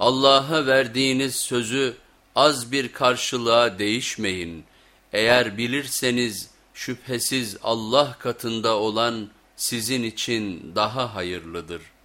Allah'a verdiğiniz sözü az bir karşılığa değişmeyin. Eğer bilirseniz şüphesiz Allah katında olan sizin için daha hayırlıdır.''